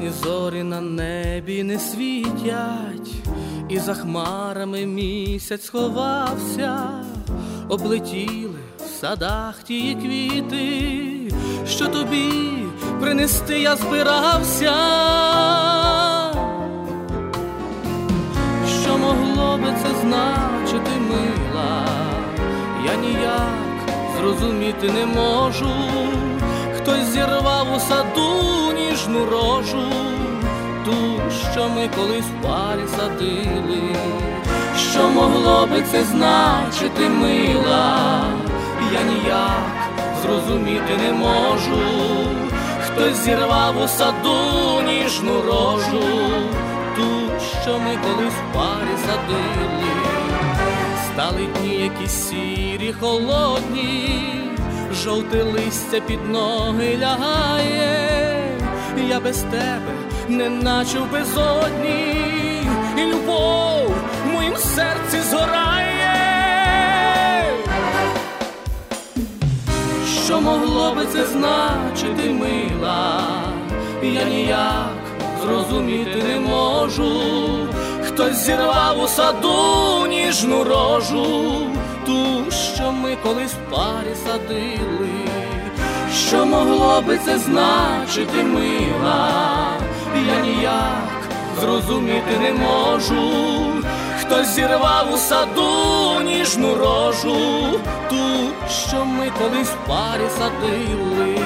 ясні зорі на небі не світять, і за хмарами місяць сховався, облетіли в садах ті квіти, що тобі принести я збирався. Що могло би це значити, мила? Я ніяк зрозуміти не можу. Хтось зірвав у саду ніжну рожу, ту, що ми колись в парі садили. Що могло би це значити, мила? Я ніяк зрозуміти не можу. Хтось зірвав у саду ніжну рожу, ту, що ми колись в парі садили, стали дні якісь сірі, холодні, жовте листя під ноги лягає, я без тебе, неначе в безодні, і любов в моїм серці згорає. Що могло би це значити, мила? Я ніяк зрозуміти не можу. Хтось зірвав у саду ніжну рожу, ту, що ми колись в парі садили. Що могло би це значити, мила? Я ніяк зрозуміти не можу. хто зірвав у саду ніжну рожу, ту, що ми колись парі садили.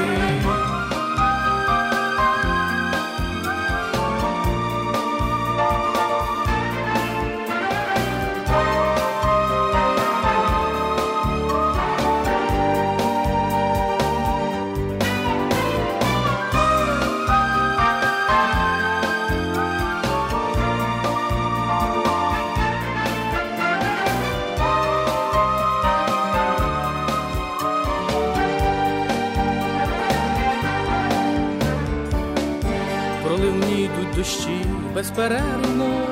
Дощі безперервно,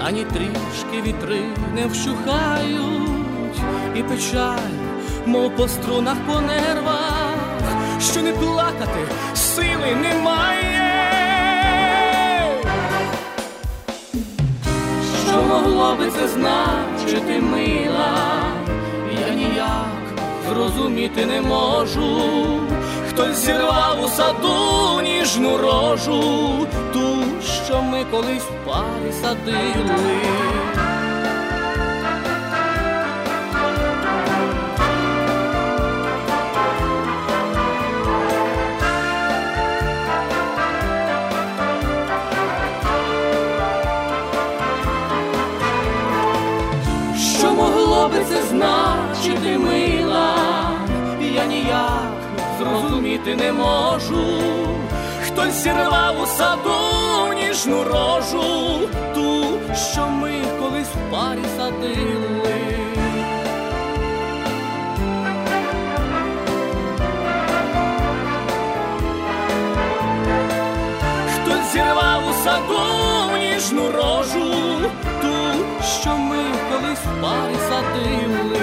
ані трішки вітри не вщухають, і печаль, мов по струнах по нервах, що не плакати сили немає. Що могло би це значити, мила? Я ніяк зрозуміти не можу. Хтось зірвав у саду ніжну рожу, ту, що ми колись в парі садили. Що могло би це значити, мила? Я ніяк зрозуміти не можу. Хтось зірвав у саду ніжну рожу, ту, що ми колись в парі садили. Хтось зірвав у саду ніжну рожу, ту, що ми колись в парі садили.